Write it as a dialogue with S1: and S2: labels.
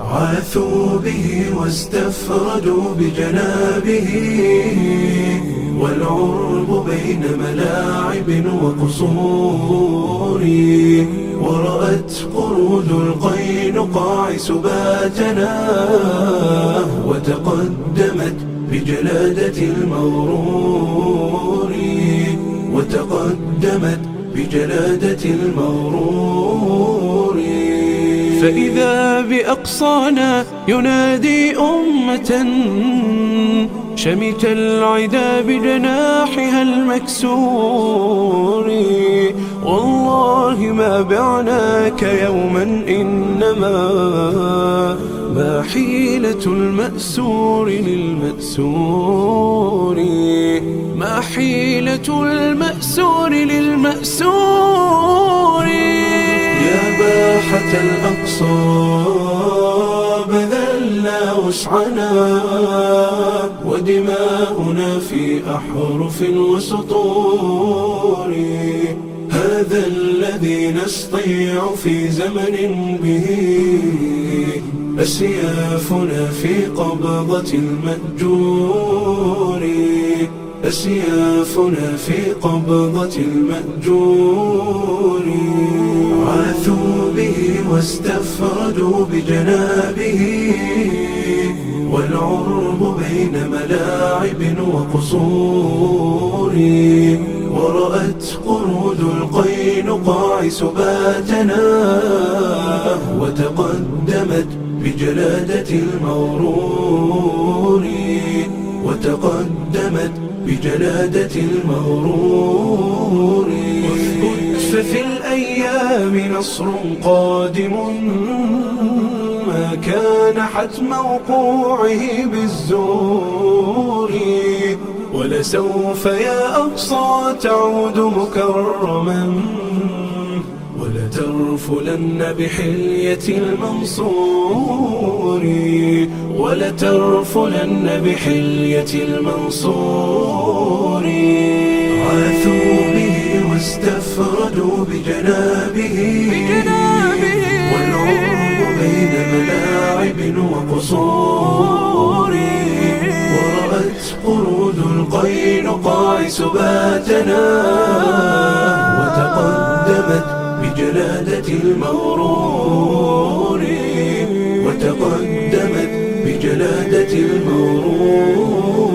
S1: عاثوا به واستفردوا بجنابه والعرب بين ملاعب وقصور. ورأت قرود القينقاع سباتنا وتقدمت بجلادة المغرور وتقدمت بجلادة المغرور فإذا بأقصانا ينادي أمة شمت العدا بجناحها المكسور. والله ما بعناك يوما إنما ما حيلة المأسور للمأسور. ما حيلة المأسور للمأسور. الأقصى بذلنا وسعنا ودماؤنا في أحرف وسطور. هذا الذي نستطيع في زمن به أسيافنا في قبضة المأجور. أسيافنا في قبضة المأجور. عاثوا به واستفردوا بجنابه. والعرب بين ملاعب وقصور. ورأت قرود القينقاع سباتنا وتقدمت بجلادة المغرور وتقدمت بجلادة المغرور. واثبت ففي الأيام نصر قادم ما كان حتم وقوعه بالزور. ولسوف يا أقصى تعود مكرما. ولترفلن بحلية المنصور ولترفلن بحلية المنصور. عاثوا به واستفردوا بجنابه والعرب بين ملاعب وقصور. ورأت قرود القينقاع سباتنا وتقدمت بجلادة المغرور وتقدمت بجلادة المغرور